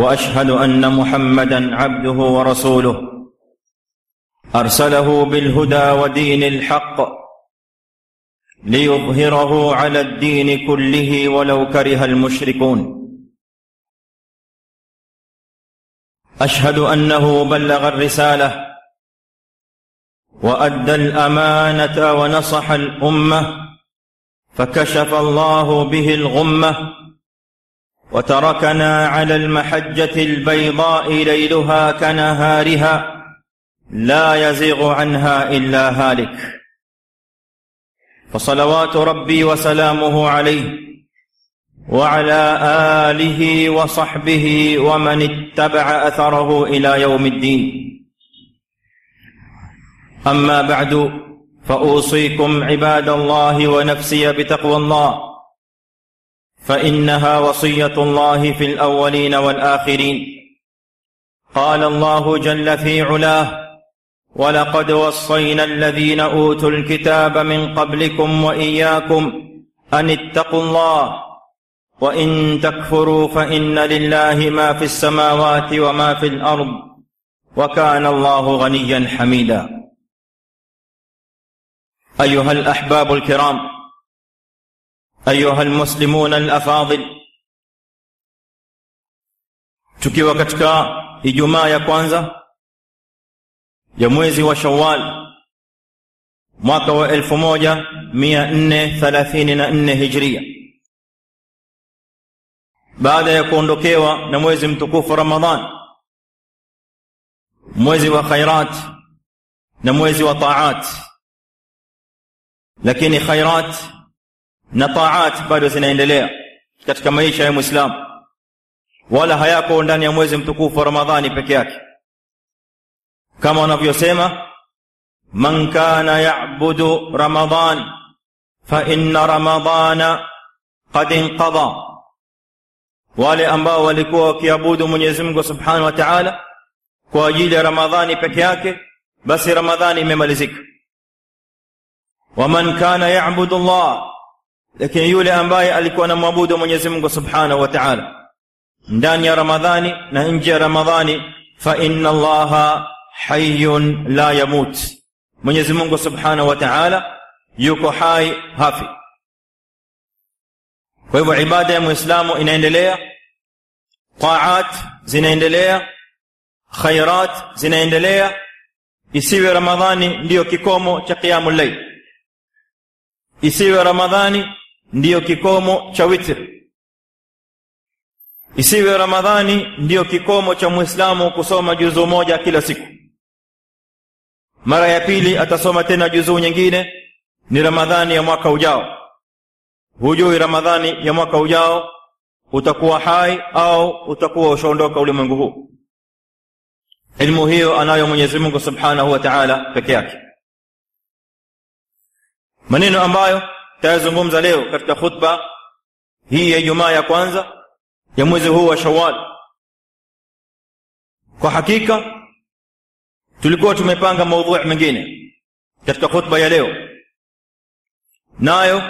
وأشهد أن محمدا عبده ورسوله. أرسله بالهدى ودين الحق ليظهره على الدين كله ولو كره المشركون. أشهد أنه بلغ الرسالة وأدى الأمانة ونصح الأمة فكشف الله به الغمة وتركنا على المحجة البيضاء ليلها كنهارها لا يزيغ عنها إلا هالك. فصلوات ربي وسلامه عليه وعلى آله وصحبه ومن اتبع أثره إلى يوم الدين. أما بعد فأوصيكم عباد الله ونفسي بتقوى الله. فإنها وصية الله في الأولين والآخرين. قال الله جل في علاه ولقد وصينا الذين أوتوا الكتاب من قبلكم وإياكم أن اتقوا الله وإن تكفروا فإن لله ما في السماوات وما في الأرض وكان الله غنيا حميدا. أيها الأحباب الكرام أيها المسلمون الأفاضل. تكي وكتكا إجماع كوانزا يا مويزي وشوال مواقع ألف موجة مية إن ثلاثين إن هجرية بعد يكون لكيوا نمويزي متكوف رمضان مويزي وخيرات نمويزي وطاعات لكن خيرات na taat bado zinaendelea katika maisha ya mwislamu wala hayako ndani ya mwezi mtukufu wa ramadhani peke yake kama wanavyosema man kana yabudu ramadan fa inna ramadana qad inqada wale ambao walikuwa wakiabudu mwenyezi mungu subhanahu wa taala kwa ajili ya ramadhani peke yake basi ramadhani imemalizika waman kana yabudu llah lakini yule ambaye alikuwa anamwabudu mwenyezi mungu subhanahu wa taala ndani ya ramadhani na nje ya ramadhani fa inna allaha hayyun la yamut. Mwenyezi mungu subhanahu wa taala yuko hai hafi. Kwa hivyo ibada ya muislamu inaendelea taat zinaendelea khairat zinaendelea isiwe ramadhani ndiyo kikomo cha qiyamul layl. Isiwe ramadhani ndiyo kikomo cha witri isiwe ramadhani ndiyo kikomo cha mwislamu kusoma juzuu moja kila siku. Mara ya pili atasoma tena juzuu nyingine ni ramadhani ya mwaka ujao. Hujui ramadhani ya mwaka ujao utakuwa hai au utakuwa ushaondoka ulimwengu huu. Ilmu hiyo anayo mwenyezi mungu subhanahu wa taala peke yake. Maneno ambayo tayazungumza leo katika khutba hii ya ijumaa ya kwanza ya mwezi huu wa Shawwal. kwa hakika tulikuwa tumepanga maudhui mengine katika khutba ya leo nayo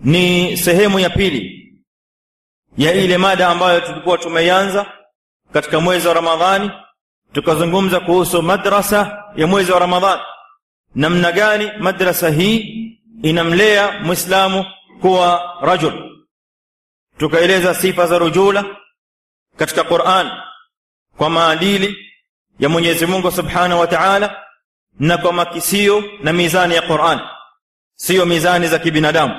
ni sehemu ya pili ya ile mada ambayo tulikuwa tumeianza katika mwezi wa ramadhani tukazungumza kuhusu madrasa ya mwezi wa ramadhani namna gani madrasa hii inamlea muislamu kuwa rajul. Tukaeleza sifa za rujula katika quran kwa maadili ya mwenyezi mungu subhanahu wa taala na kwa makisio na mizani ya quran. Sio mizani za kibinadamu.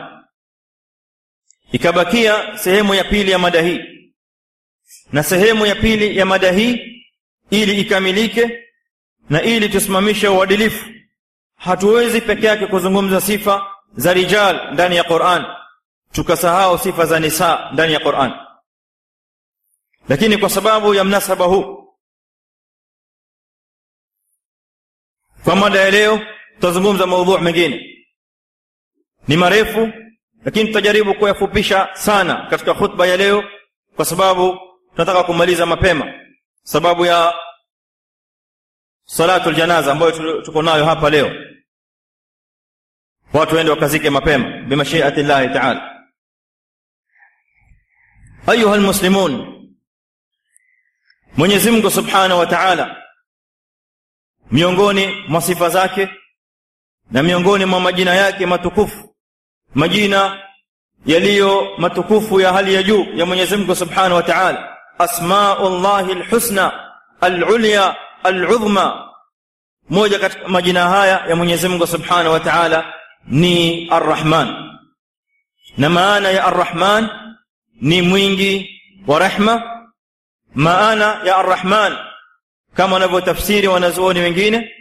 Ikabakia sehemu ya pili ya mada hii. Na sehemu ya pili ya mada hii ili ikamilike na ili tusimamishe uadilifu hatuwezi peke yake kuzungumza sifa za rijal ndani ya quran. Tukasahau sifa za nisa ndani ya quran. Lakini kwa sababu ya mnasaba huu kwa mada ya leo tutazungumza maudhu mengine. Ni marefu lakini tutajaribu kuyafupisha sana katika khutba ya leo kwa sababu tunataka kumaliza mapema. Sababu ya salatu janaza ambayo tuko nayo hapa leo. Watu waende wakazike mapema. Bimashiati llahi taala. Ayuha lmuslimun mwenyezi subhanahu wa taala miongoni mwa sifa zake na miongoni mwa majina yake matukufu majina yaliyo matukufu ya hali ya juu ya mwenyezimngu subhanahu wa taala asmaullahi lhusna alulya aludhma moja katika majina haya ya mwenyezi mungu subhanahu wa taala ni arrahman. Na maana ya arrahman ni mwingi wa rehma. Maana ya arrahman kama wanavyotafsiri wanazuoni wengine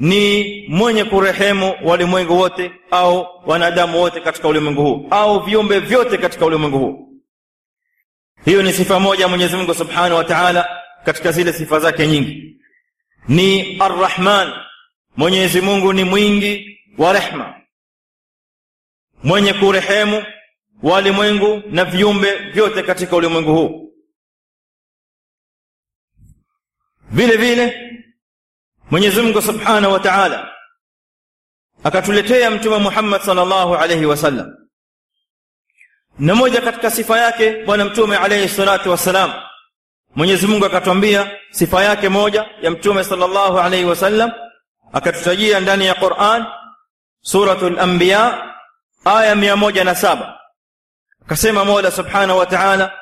ni mwenye kurehemu walimwengu wote au wanadamu wote katika ulimwengu huu au viumbe vyote katika ulimwengu huu. Hiyo ni sifa moja ya mwenyezi mungu subhanahu wa taala katika zile sifa zake nyingi ni arrahman. Mwenyezi mungu ni mwingi wa rehma. Mwenye kurehemu walimwengu na viumbe vyote katika ulimwengu huu. Vile vile mwenyezi mungu subhanahu wa taala akatuletea mtume muhammad sallallahu alaihi wasallam na moja katika sifa yake bwana mtume alaihi salatu wassalam mwenyezi mungu akatwambia sifa yake moja ya mtume sallallahu alaihi wasallam akatutajia ndani ya quran suratul anbiya aya mia moja na saba. Akasema mola subhanahu wa taala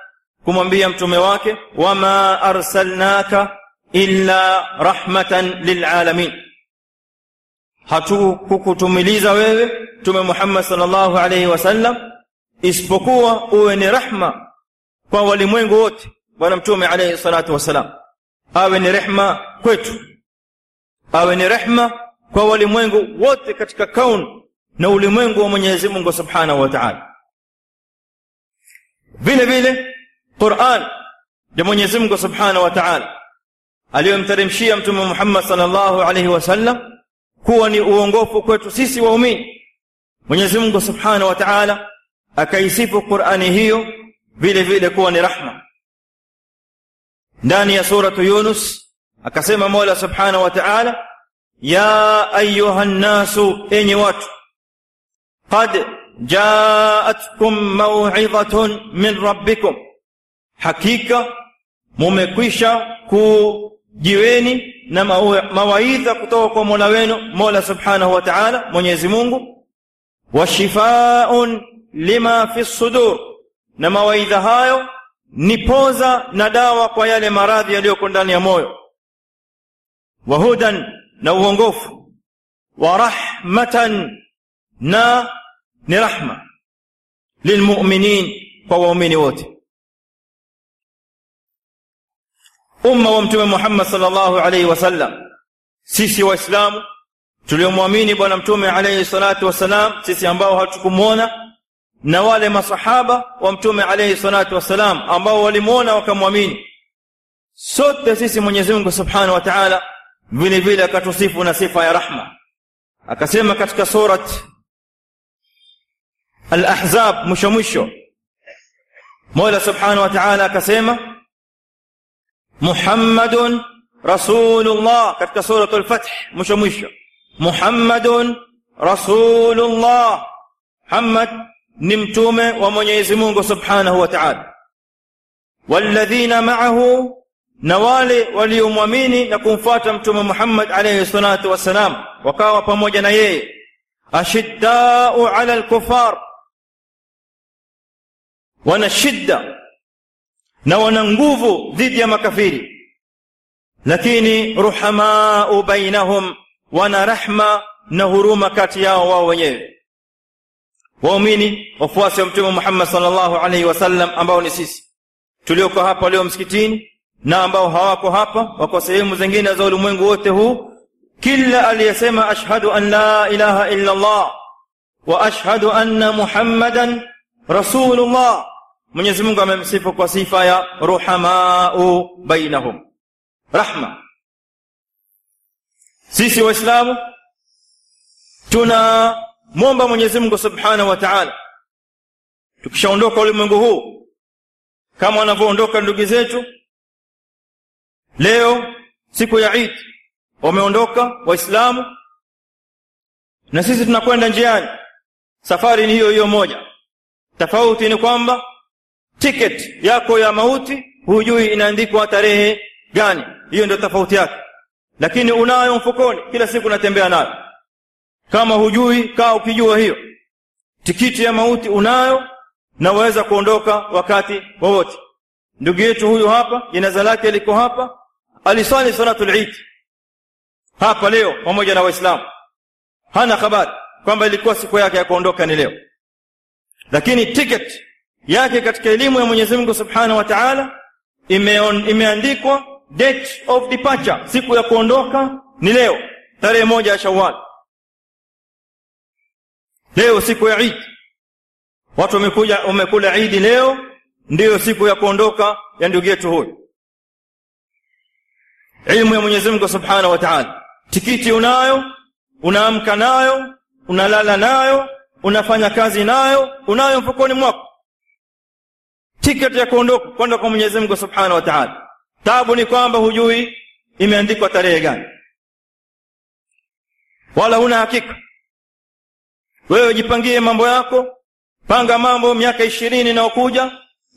kumwambia mtume wake wama arsalnaka illa rahmatan lilalamin hatukukutumiliza wewe mtume muhammad sallallahu alaihi wasallam isipokuwa uwe ni rahma kwa walimwengu wote bwana mtume alayhi salatu wasalam awe ni rehma kwetu awe ni rehma kwa walimwengu wote katika kaun na ulimwengu wa mwenyezi mungu subhanahu wa taala. Vile vile quran ya mwenyezi mungu subhanahu wa taala aliyomteremshia mtume muhammad sallallahu alayhi wasallam kuwa ni uongofu kwetu sisi waumini mwenyezi mungu subhanahu wa taala akaisifu qurani hiyo vile vile kuwa ni rahma ndani ya suratu yunus akasema mola subhanahu wa taala ya ayuha nnasu enyi watu qad jaatkum mauidhatun min rabbikum hakika mumekwisha kujiweni na mawaidha kutoka kwa mola wenu mola subhanahu wa taala mwenyezi mungu wa shifaun lima fi sudur na mawaidha hayo ni poza na dawa kwa yale maradhi yaliyoko ndani ya moyo. Wa hudan na uongofu. Wa rahmatan na ni rahma. Lilmuminin kwa waumini wote. Umma wa mtume muhammad sallallahu alaihi wasallam sisi waislamu tuliomwamini bwana mtume alaihi salatu wassalam sisi ambao hatukumwona na wale masahaba wa mtume alayhi salatu wasalam ambao walimwona wakamwamini. Sote sisi mwenyezi mungu subhanahu wa taala vile vile akatusifu na sifa ya rahma. Akasema katika surat alahzab mwisho mwisho mola subhanahu wa taala akasema muhammadun rasulullah katika surat Fath mwisho mwisho muhammadun rasulullah. Muhammad ni mtume wa mwenyezi mungu subhanahu wa taala. Walladhina maahu na wale waliomwamini na kumfuata mtume muhammad alayhi salatu wassalam wakawa pamoja na yeye. Ashiddau ala lkufar wana shidda na wana nguvu dhidi ya makafiri. Lakini ruhamau bainahum wana rahma na huruma kati yao wao wenyewe waumini wafuasi wa mtume muhammad sallallahu alaihi wasallam ambao ni sisi. Tulioko hapa leo msikitini na ambao hawako hapa wako sehemu zingine za ulimwengu wote huu kila aliyesema ashhadu an la ilaha illa allah wa ashhadu anna muhammadan rasulullah. Mwenyezi mungu amemsifu kwa sifa ya ruhamau bainahum. Rahma. Sisi waislamu tunamwomba mwenyezi mungu subhanahu wa taala tukishaondoka ulimwengu huu kama wanavyoondoka ndugu zetu leo siku ya Eid wameondoka waislamu na sisi tunakwenda njiani. Safari ni hiyo hiyo moja. Tofauti ni kwamba ticket yako ya mauti hujui inaandikwa tarehe gani. Hiyo ndio tofauti yake. Lakini unayo mfukoni kila siku unatembea nayo kama hujui kaa ukijua hiyo. Tikiti ya mauti unayo na waweza kuondoka wakati wowote. Ndugu yetu huyu hapa jinaza lake liko hapa aliswali salatul Eid. Hapa leo pamoja na waislamu. Hana habari kwamba ilikuwa siku yake ya kuondoka ni leo. Lakini ticket yake katika elimu ya Mwenyezi Mungu Subhanahu wa Ta'ala imeandikwa date of departure. Siku ya kuondoka ni leo tarehe moja ya Shawwal leo siku ya Eid. Watu wamekuja wamekula Eid leo ndiyo siku ya kuondoka ya ndugu yetu huyu. Ilmu ya Mwenyezi Mungu Subhanahu wa Ta'ala. Tikiti unayo unaamka nayo unalala nayo unafanya kazi nayo unayo mfukoni mwako. Tiketi ya kuondoka kwenda kwa Mwenyezi Mungu Subhanahu wa Ta'ala. Tabu ni kwamba hujui imeandikwa tarehe gani. Wala huna hakika wewe jipangie mambo yako. Panga mambo miaka ishirini inayokuja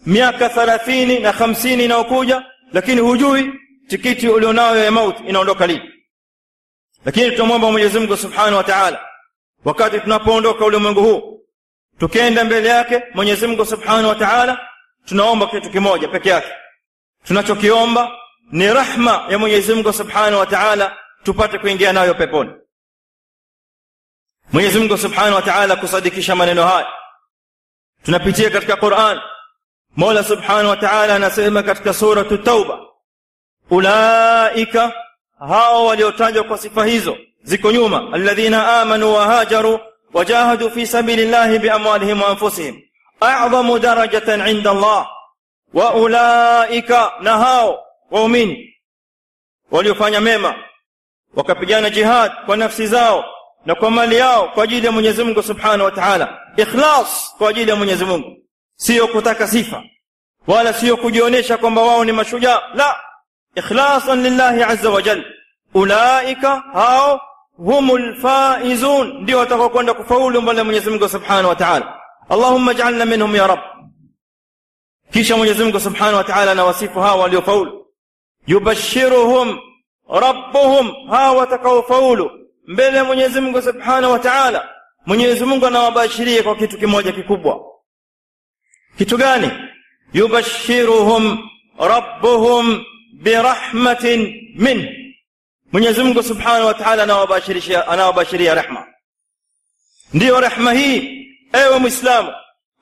miaka thalathini na hamsini inayokuja lakini hujui tikiti ulionayo ya mauti inaondoka lini. Lakini tunamwomba Mwenyezi Mungu Subhanahu wa Ta'ala wakati tunapoondoka ulimwengu huu tukenda mbele yake Mwenyezi Mungu Subhanahu wa Ta'ala tunaomba kitu kimoja peke yake. Tunachokiomba ni rahma ya Mwenyezi Mungu Subhanahu wa Ta'ala tupate kuingia nayo peponi Mwenyezi Mungu Subhanahu wa Ta'ala kusadikisha maneno haya. Tunapitia katika Qur'an. Mola Subhanahu wa Ta'ala anasema katika sura Tauba ulaika hao waliotajwa kwa sifa hizo ziko nyuma. Alladhina amanu wa hajaru wajahadu fi sabilillahi biamwalihim wa anfusihim. A'zamu darajatan 'inda Allah wa ulaika na hao waumini waliofanya mema wakapigana jihad kwa nafsi zao na kwa mali yao kwa ajili ya Mwenyezi Mungu Subhanahu wa Ta'ala ikhlas kwa ajili ya Mwenyezi Mungu sio kutaka sifa wala sio kujionyesha kwamba wao ni mashujaa la ikhlasan lillahi azza wa jalla ulaika hao humul faizun ndio watakao kwenda kufaulu mbele ya Mwenyezi Mungu Subhanahu wa Ta'ala Allahumma ij'alna minhum ya rab kisha Mwenyezi Mungu Subhanahu wa Ta'ala anawasifu hao waliofaulu yubashiruhum rabbuhum hao watakaofaulu mbele ya Mwenyezi Mungu Subhanahu wa Ta'ala. Mwenyezi Mungu anawabashiria kwa kitu kimoja kikubwa. Kitu gani? Yubashiruhum rabbuhum birahmatin min. Mwenyezi Mungu Subhanahu wa Ta'ala anawabashiria anawabashiria rehma. Ndiyo rehma hii ewe Muislamu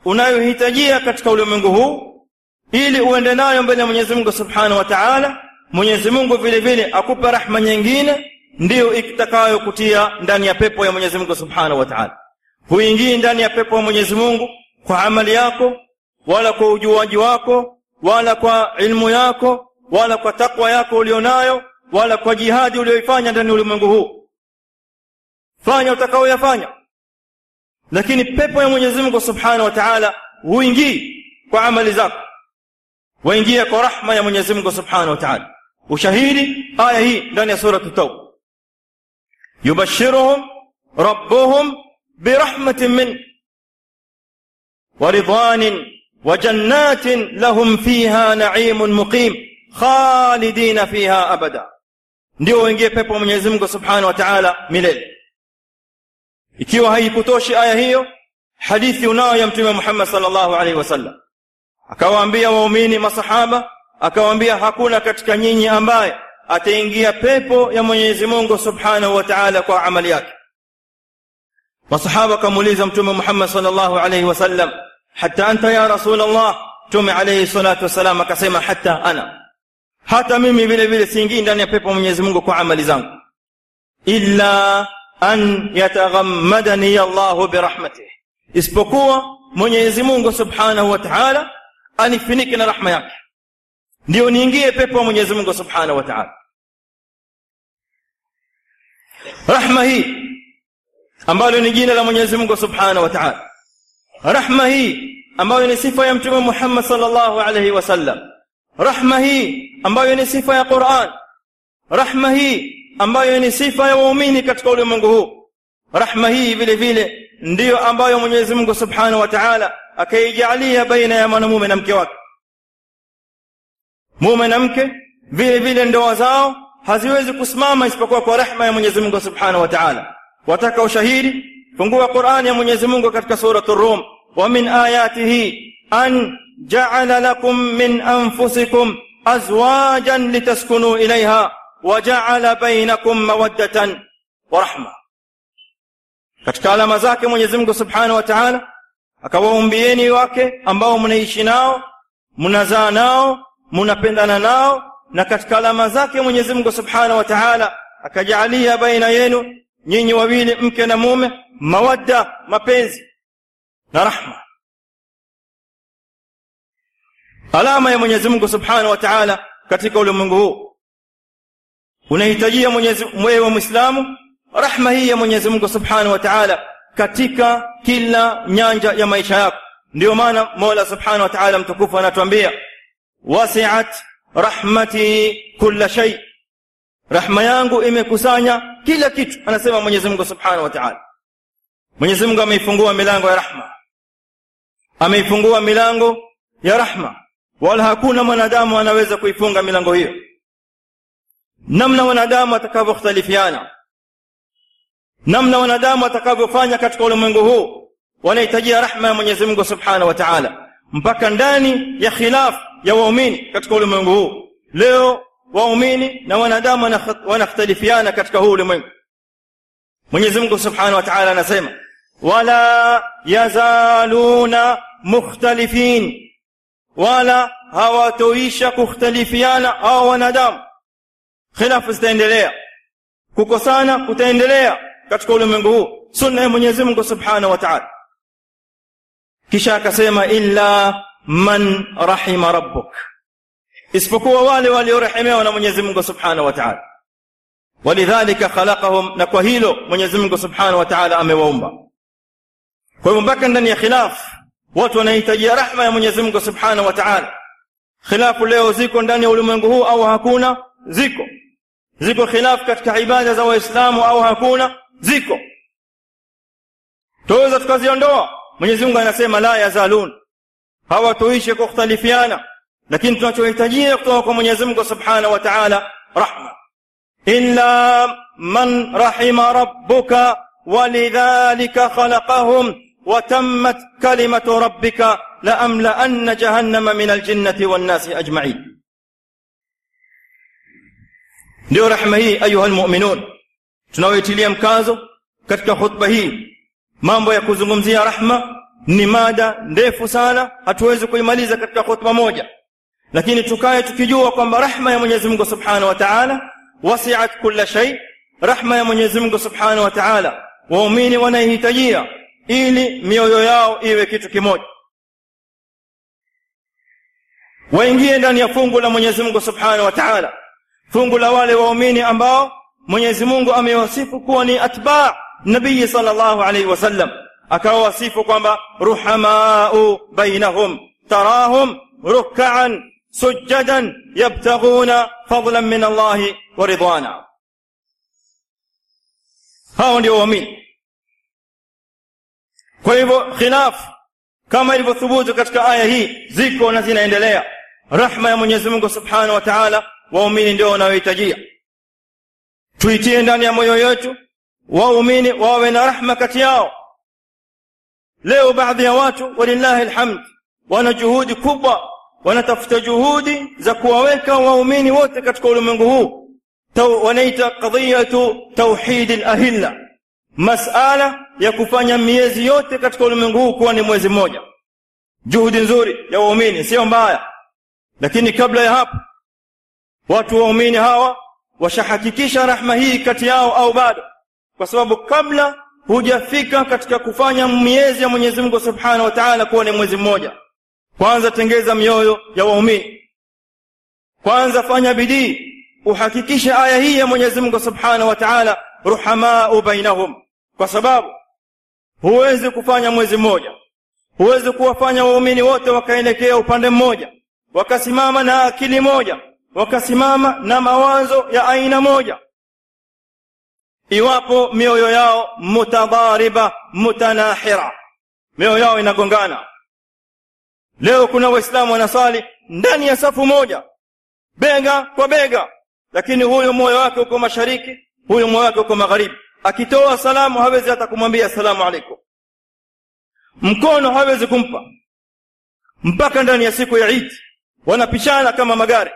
unayohitajia katika ulimwengu huu ili uende nayo mbele ya Mwenyezi Mungu Subhanahu wa Ta'ala. Mwenyezi Mungu vile vile akupe rahma nyingine ndiyo itakayokutia ndani ya pepo ya Mwenyezi Mungu Subhanahu wa Ta'ala. Huingii ndani ya pepo ya Mwenyezi Mungu kwa amali yako wala kwa ujuaji wako wala kwa ilmu yako wala kwa takwa yako ulionayo wala kwa jihadi uliyoifanya ndani ya ulimwengu huu. Fanya utakaoyafanya lakini pepo ya Mwenyezi Mungu Subhanahu wa Ta'ala huingii kwa amali zako. Waingia kwa rahma ya Mwenyezi Mungu Subhanahu wa Ta'ala. Ushahidi aya hii ndani ya sura at-Tauba yubashiruhum rabbuhum birahmatin min ورضوان وجنات لهم فيها نعيم مقيم خالدين فيها أبدا ndio waingie pepo Mwenyezi Mungu Subhanahu wa Ta'ala milele ikiwa haikutoshi aya hiyo hadithi unayo ya mtume Muhammad sallallahu alaihi wasallam akawaambia waumini masahaba akawaambia hakuna katika nyinyi ambaye ataingia pepo ya Mwenyezi Mungu Subhanahu wa Ta'ala kwa amali yake. Masahaba kamuuliza mtume Muhammad sallallahu alaihi wasallam hata anta ya rasulullah? Mtume alayhi salatu wasalam akasema hata ana. Hata mimi vile vile siingii ndani ya pepo ya Mwenyezi Mungu kwa amali zangu. Illa an yataghammadani Allah birahmatihi isipokuwa Mwenyezi Mungu Subhanahu wa Ta'ala anifinike na rahma yake. Ndio niingie pepo ya mwenyezi mungu subhanahu wa taala rahma hii ambalo ni jina la mwenyezi mungu subhanahu wa taala. Rahma hii ambayo ni sifa ya mtume muhammad sallallahu alaihi wasallam rahma hii ambayo ni sifa ya quran. Rahma hii ambayo ni sifa ya waumini katika ulimwengu huu. Rahma hii vile vile ndiyo ambayo mwenyezi mungu subhanahu wa taala akaijalia baina ya mwanamume na mke wake. Mume na mke vile vile ndoa zao haziwezi kusimama isipokuwa kwa rehma ya mwenyezi mungu subhanahu wa taala wataka ushahidi fungua qurani ya mwenyezi mungu katika suratu rum wa min ayatihi an jaala lakum min anfusikum azwajan litaskunu ilaiha wajaala bainakum mawaddatan wa rahma katika alama zake mwenyezi mungu subhanahu wa taala akawaumbieni wake ambao mnaishi nao mnazaa nao mnapendana nao na katika alama zake mwenyezi mungu subhanahu wa taala akajaalia baina yenu nyinyi wawili mke na mume mawadda mapenzi na rahma. Alama ya mwenyezi mungu subhanahu wa taala katika ulimwengu huu. Unahitajia mwenyezi wewe Muislamu rahma hii ya mwenyezi mungu subhanahu wa taala katika kila nyanja ya maisha yako. Ndio maana mola subhanahu wa taala mtukufu anatuambia wasiat rahmati kulla shay. Rahma yangu imekusanya kila kitu anasema mwenyezi mungu subhanahu wa taala. Mwenyezi mungu ameifungua milango ya rahma. Ameifungua milango ya rahma. Wala hakuna mwanadamu anaweza kuifunga milango hiyo. Namna wanadamu atakavyokhtalifiana namna wanadamu atakavyofanya katika ulimwengu huu. Wanahitajia rahma ya mwenyezi mungu subhanahu wa taala. Mpaka ndani ya khilaf ya waumini katika ulimwengu huu leo waumini na wanadamu wanakhtalifiana katika huu ulimwengu mwenyezi mungu subhanahu wa taala anasema wala yazaluna mukhtalifin wala hawatoisha kukhtalifiana hao wanadamu khilafu zitaendelea kukosana kutaendelea katika ulimwengu huu sunna ya mwenyezi mungu subhanahu wa taala kisha akasema illa man rahima rabbuk. Isipokuwa wale waliorehemewa na mwenyezi mungu subhanahu wa taala. Walidhalika khalaqahum na kwa hilo mwenyezi mungu subhanahu wa taala amewaumba. Kwa hivyo mpaka ndani ya khilaf watu wanahitajia rahma ya mwenyezi mungu subhanahu wa taala. Khilafu leo ziko ndani ya ulimwengu huu au hakuna? Ziko. Ziko khilaf katika ibada za waislamu au hakuna? Ziko. Tuweza tukaziondoa. Mwenyezi mungu anasema la yazalun hawatuishi kukhtalifiana lakini tunachohitajia kutoka kwa mwenyezi mungu subhanahu wa taala rahma illa man rahima rabbuka walidhalika khalaqahum وتمت كلمة ربك لأملأن جهنم من الجنة والناس أجمعين ndio rehema hii ayuha lmuminun tunayoitilia mkazo katika khutba hii mambo ya kuzungumzia rahma ni mada ndefu sana hatuwezi kuimaliza katika hotuba moja. Lakini tukaye tukijua kwamba rahma ya mwenyezi mungu subhanahu wa taala wasiat kulla shay rahma ya mwenyezi mungu subhanahu wa taala waumini wanaihitajia ili mioyo yao iwe kitu kimoja. Waingie ndani ya fungu la mwenyezi mungu subhanahu wa taala. Fungu la wale waumini ambao mwenyezi mungu amewasifu kuwa ni atba nabii sallallahu alaihi wasallam akawawasifu kwamba ruhamau bainahum tarahum sujadan yabtaghuna fadlan min allahi wa ridwana hao ndio waumini kwa hivyo khilaf kama ilivyothubutu katika aya hii ziko na zinaendelea rahma ya mwenyezi mungu subhanahu wa taala waumini ndio wanaohitajia tuitie ndani ya moyo yetu waumini wawe na rahma kati yao leo baadhi ya watu walillahi alhamd wana juhudi kubwa wanatafuta juhudi za kuwaweka waumini wote katika ulimwengu huu. Wanaita qadiyatu tauhidi lahilla masala ya kufanya miezi yote katika ulimwengu huu kuwa ni mwezi mmoja. Juhudi nzuri ya waumini sio mbaya. Lakini kabla ya hapo watu waumini hawa washahakikisha rahma hii kati yao au bado. Kwa sababu kabla hujafika katika kufanya miezi ya mwenyezi mungu subhanahu wa taala kuwa ni mwezi mmoja. Kwanza tengeza mioyo ya waumini. Kwanza fanya bidii. Uhakikishe aya hii ya Mwenyezi Mungu Subhanahu wa Ta'ala ruhamau bainahum. Kwa sababu huwezi kufanya mwezi mmoja. Huwezi kuwafanya waumini wote wakaelekea upande mmoja. Wakasimama na akili moja. Wakasimama na mawazo ya aina moja iwapo mioyo yao mutadhariba mutanahira. Mioyo yao inagongana. Leo kuna waislamu wanasali ndani ya safu moja. Bega kwa bega. Lakini huyo moyo wake uko mashariki huyo moyo wake uko magharibi. Akitoa salamu hawezi hata kumwambia asalamu alaykum. Mkono hawezi kumpa. Mpaka ndani ya siku ya Eid wanapishana kama magari.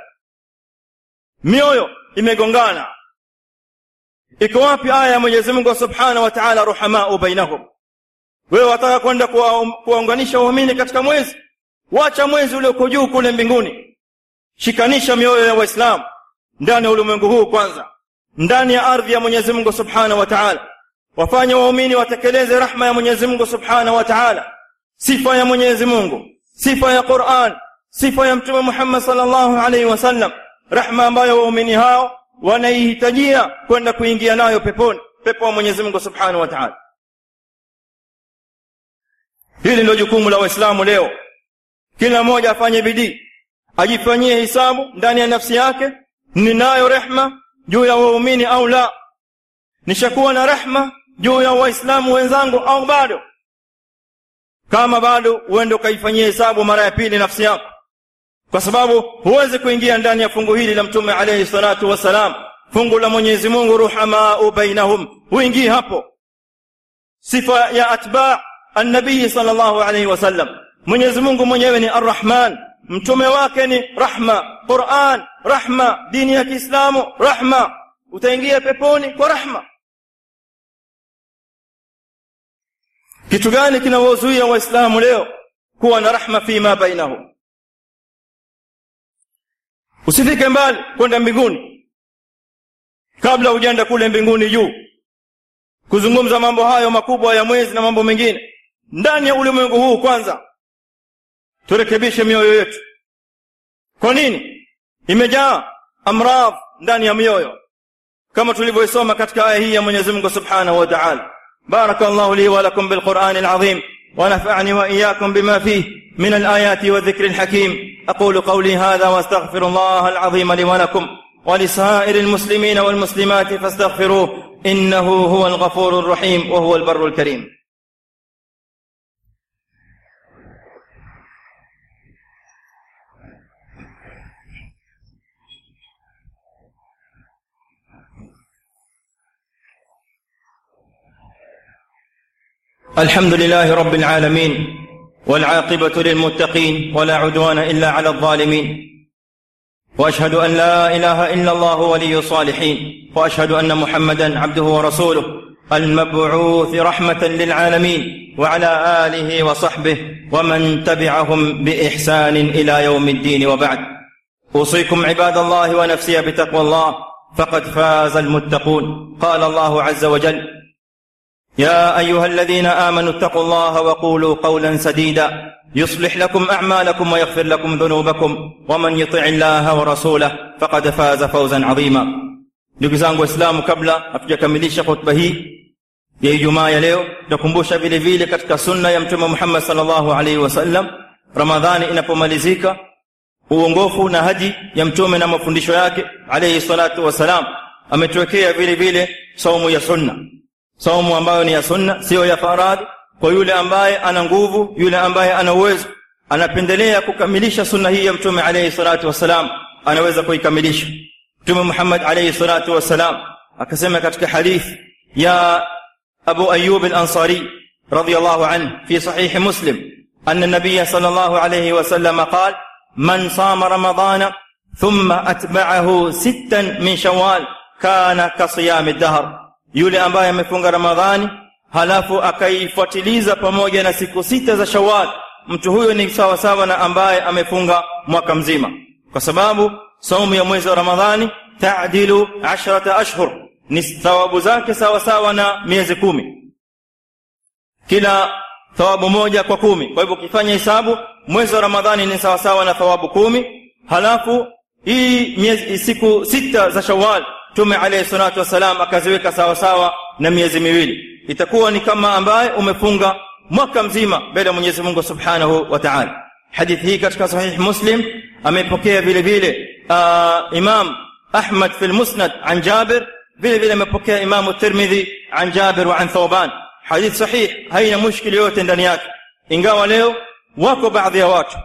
Mioyo imegongana iko wapi aya ya Mwenyezi Mungu Subhanahu wa Ta'ala ruhamau bainahum wewe wataka kwenda kuwaunganisha waumini katika mwezi? Wacha mwezi ule uko juu kule mbinguni. Shikanisha mioyo ya waislamu ndani ya ulimwengu huu kwanza ndani ya ardhi ya Mwenyezi Mungu Subhanahu wa Ta'ala. Wafanye waumini watekeleze rahma ya Mwenyezi Mungu Subhanahu wa Ta'ala. Sifa ya Mwenyezi Mungu sifa ya Qur'an sifa ya Mtume Muhammad sallallahu alaihi wasallam rahma ambayo waumini hao wanaihitajia kwenda kuingia nayo peponi pepo wa Mwenyezi Mungu Subhanahu wa Ta'ala. Hili ndio jukumu la waislamu leo. Kila mmoja afanye bidii ajifanyie hisabu ndani ya nafsi yake ninayo rehma juu ya waumini au la. Nishakuwa na rehma juu ya waislamu wenzangu au bado? Kama bado uende ukaifanyia hisabu mara ya pili nafsi yako kwa sababu huwezi kuingia ndani ya fungu hili la mtume alayhi salatu wasalam fungu la Mwenyezi Mungu ruhamau bainahum. Huingii hapo. Sifa ya atba annabii sal alayhi wasallam. Mwenyezi Mungu mwenyewe ni Ar-Rahman. Mtume wake ni rahma. Qur'an rahma. Dini ya Kiislamu rahma. Utaingia peponi kwa rahma. Kitu gani kinawazuia waislamu leo kuwa na rahma fima bainahum usifike mbali kwenda mbinguni kabla hujaenda kule mbinguni juu kuzungumza mambo hayo makubwa ya mwezi na mambo mengine ndani ya ulimwengu huu kwanza turekebishe mioyo yetu kwa nini imejaa amradh ndani ya mioyo kama tulivyoisoma katika aya hii ya Mwenyezi Mungu Subhanahu wa Ta'ala barakallahu li wa lakum bil Qur'an al azim ونفعني واياكم بما فيه من الايات والذكر الحكيم أقول قولي هذا واستغفر الله العظيم لي ولكم ولسائر المسلمين والمسلمات فاستغفروه إنه هو الغفور الرحيم وهو البر الكريم. الحمد لله رب العالمين والعاقبة للمتقين ولا عدوان إلا على الظالمين. وأشهد أن لا إله إلا الله ولي الصالحين. وأشهد أن محمدا عبده ورسوله. المبعوث رحمة للعالمين. وعلى آله وصحبه ومن تبعهم بإحسان إلى يوم الدين وبعد. أوصيكم عباد الله ونفسي بتقوى الله. فقد فاز المتقون. قال الله عز وجل يا ايها الذين امنوا اتقوا الله وقولوا قولا سديدا يصلح لكم اعمالكم ويغفر لكم ذنوبكم ومن يطع الله ورسوله فقد فاز فوزا عظيما ndugu zangu waislamu kabla hatujakamilisha khutba hii ya ijumaa ya leo tutakumbusha vile vile katika sunna ya mtume muhammad salllahu alaihi wasallam ramadhani inapomalizika uongofu na haji ya mtume na mafundisho yake alaihi salatu wassalam ametuwekea vile vile saumu ya sunna saumu ambayo ni ya sunna siyo ya faradhi kwa yule ambaye ana nguvu yule ambaye ana uwezo anapendelea kukamilisha sunna hii ya mtume alayhi salatu wassalam anaweza kuikamilisha mtume Muhammad alayhi salatu wassalam akasema katika hadithi ya Abu Ayyub al-Ansari radiyallahu anhu fi sahih Muslim أن النبي صلى الله عليه وسلم قال من صام رمضان ثم أتبعه ستا من شوال كان كصيام الدهر yule ambaye amefunga ramadhani halafu akaifuatiliza pamoja na siku sita za shawal mtu huyo ni sawa sawa na ambaye amefunga mwaka mzima. Kwa sababu saumu ya mwezi wa ramadhani taadilu ashrata ashhur ni thawabu zake sawa sawa na miezi kumi. Kila thawabu moja kwa kumi. Kwa hivyo ukifanya hesabu mwezi wa ramadhani ni sawa sawa na thawabu kumi. Halafu hii miezi siku sita za shawal tume alayhi salatu wasalam akaziweka sawa sawa na miezi miwili. Itakuwa ni kama ambaye umefunga mwaka mzima mbele ya mwenyezi mungu subhanahu wa taala. Hadithi hii katika sahih muslim amepokea vile vile imam ahmad fil Musnad an jabir vile vile amepokea Imam tirmidhi an jabir wa an Thawban. Hadithi sahih haina mushkili yote ndani yake. Ingawa leo wako baadhi ya watu.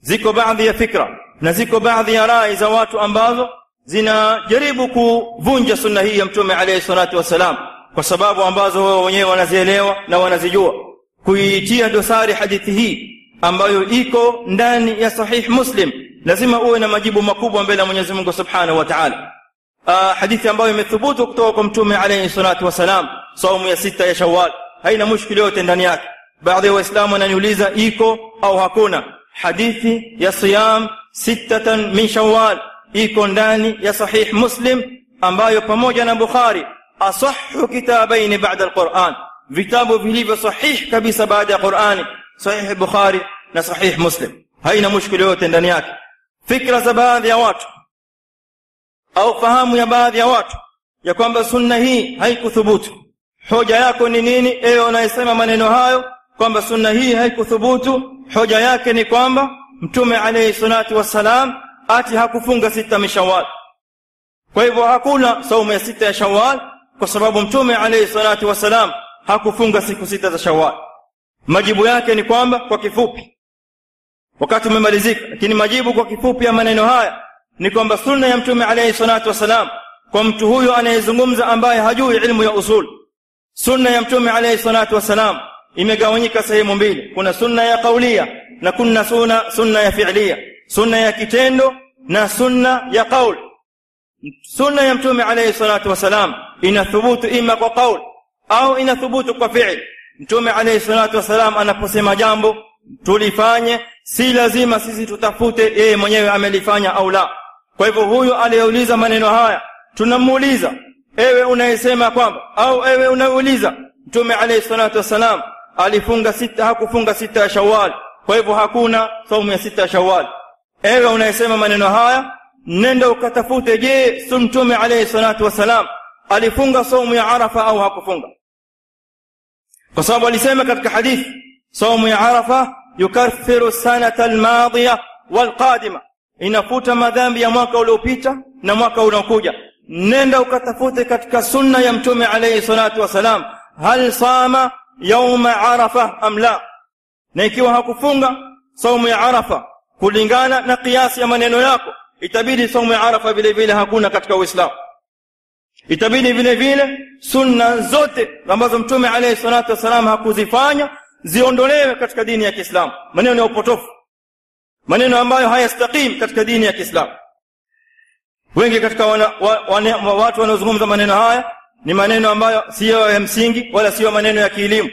Ziko baadhi ya fikra na ziko baadhi ya rai za watu ambazo zinajaribu kuvunja sunna hii ya mtume alayhi salatu wassalam kwa sababu ambazo wao wenyewe wanazielewa na wanazijua. Kuitia dosari hadithi hii ambayo iko ndani ya sahih muslim lazima uwe na majibu makubwa mbele ya mwenyezi mungu subhanahu wa taala. Hadithi ambayo imethubutu kutoka kwa mtume alayhi salatu wasalam, saumu ya sita ya Shawwal haina mushkili yote ndani yake. Baadhi ya waislamu wananiuliza iko au hakuna? Hadithi ya siyam sittatan min shawal iko ndani ya sahih muslim ambayo pamoja na bukhari asahhu kitabaini ba'da alquran. Vitabu vilivyo sahih kabisa baada ya qurani sahih bukhari na sahih muslim. Haina mushkili yote ndani yake. Fikra za baadhi ya watu au fahamu ya baadhi ya watu ya kwamba sunna hii haikuthubutu. Hoja yako ni nini? Ewe unayesema maneno hayo kwamba sunna hii haikuthubutu. Hoja yake ni kwamba mtume alayhi salatu wassalam ati hakufunga sita mishawal kwa hivyo hakuna saumu ya sita ya shawal kwa sababu mtume alayhi salatu wasalam hakufunga siku sita za shawal majibu yake ni kwamba kwa kifupi. Wakati umemalizika lakini majibu kwa kifupi ya maneno haya ni kwamba sunna ya mtume alayhi salatu wasalam kwa mtu huyo anayezungumza ambaye hajui ilmu ya usul sunna ya mtume alayhi salatu wasalam imegawanyika sehemu mbili. Kuna sunna ya kaulia na kuna sunna sunna ya fi'lia sunna ya kitendo na sunna ya qaul. Sunna ya mtume alayhi salatu wasalam inathubutu ima kwa qaul au inathubutu kwa fi'il. Mtume alayhi salatu wasalam anaposema jambo tulifanye si lazima sisi tutafute yeye mwenyewe amelifanya au la. Kwa hivyo huyu aliyeuliza maneno haya tunamuuliza ewe unayesema kwamba au ewe unayeuliza mtume alayhi salatu wasalam alifunga sita hakufunga sita ya shawali kwa hivyo hakuna saumu ya sita ya shawal ewe unayesema maneno haya nenda ukatafute je si mtume alayhi salatu wassalam alifunga saumu ya arafa au hakufunga? Kwa sababu alisema katika hadithi saumu ya arafa yukaffiru sanata almadhiya walqadima. Inafuta madhambi ya mwaka uliopita na mwaka unaokuja. Nenda ukatafute katika sunna ya mtume alayhi salatu wasalam hal sama yauma arafa am la? Na ikiwa hakufunga saumu ya arafa kulingana na kiasi ya maneno yako itabidi somo arafa vile vile hakuna katika uislamu. Itabidi vile vile sunna zote ambazo mtume alayhi salatu wasalam hakuzifanya ziondolewe katika dini ya Kiislamu. Maneno ya upotofu. Maneno ambayo hayastaqim katika dini ya Kiislamu. Wengi katika wana, wa, wana, wa, watu wanaozungumza maneno haya ni maneno ambayo siyo ya msingi wala siyo maneno ya kielimu.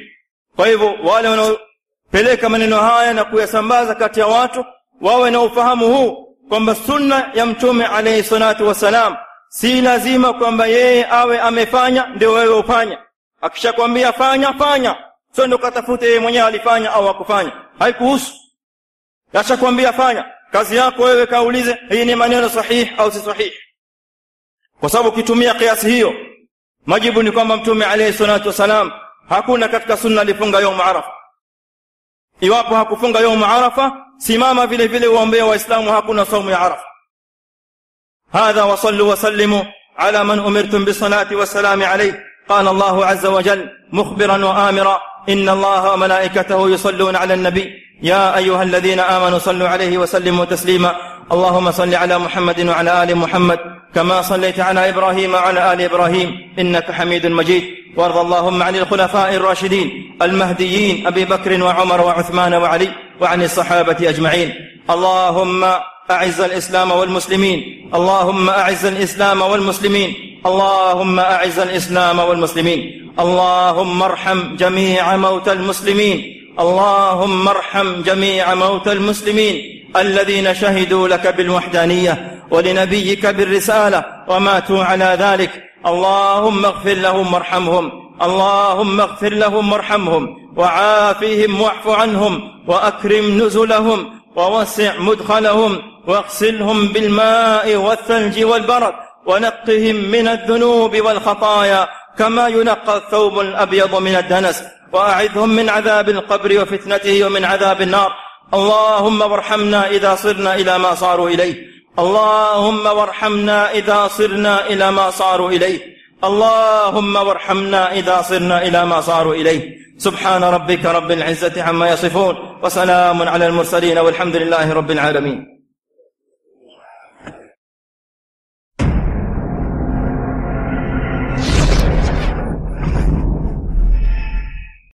Kwa hivyo wale wanaopeleka maneno haya na kuyasambaza kati ya watu wawe na ufahamu huu kwamba sunna ya mtume alayhi salatu wasalam si lazima kwamba yeye awe amefanya ndio wewe ufanye. Akishakwambia fanya fanya sio ndio katafute yeye mwenyewe alifanya au akufanya haikuhusu. Ashakwambia fanya kazi yako wewe kaulize hii ni maneno sahihi au si sahihi kwa sababu ukitumia kiasi hiyo majibu ni kwamba mtume alayhi salatu wasalam hakuna katika sunna alifunga yaumu arafa. Iwapo hakufunga yaumu arafa simama vile vile uombea waislamu hakuna saumu ya arafa. هذا وصلوا وسلموا على من امرتم بالصلاه والسلام عليه قال الله عز وجل مخبرا وامرا ان الله وملائكته يصلون على النبي يا ايها الذين امنوا صلوا عليه وسلموا تسليما اللهم صل على محمد وعلى آل محمد كما صليت على إبراهيم وعلى آل إبراهيم إنك حميد مجيد. وارض اللهم عن الخلفاء الراشدين المهديين أبي بكر وعمر وعثمان وعلي وعن الصحابة أجمعين. اللهم أعز الإسلام والمسلمين. اللهم أعز الإسلام والمسلمين. اللهم أعز الإسلام والمسلمين. اللهم ارحم جميع موتى المسلمين. اللهم ارحم جميع موتى المسلمين. الذين شهدوا لك بالوحدانية ولنبيك بالرسالة وماتوا على ذلك. اللهم اغفر لهم وارحمهم. اللهم اغفر لهم وارحمهم. وعافهم واعف عنهم. وأكرم نزلهم. ووسع مدخلهم. واغسلهم بالماء والثلج والبرد. ونقهم من الذنوب والخطايا. كما ينقى الثوب الأبيض من الدنس. وأعذهم من عذاب القبر وفتنته ومن عذاب النار. اللهم وارحمنا إذا صرنا إلى ما صاروا إليه. اللهم وارحمنا إذا صرنا إلى ما صاروا إليه. اللهم وارحمنا إذا صرنا إلى ما صاروا إليه. سبحان ربك رب العزة عما يصفون وسلام على المرسلين والحمد لله رب العالمين.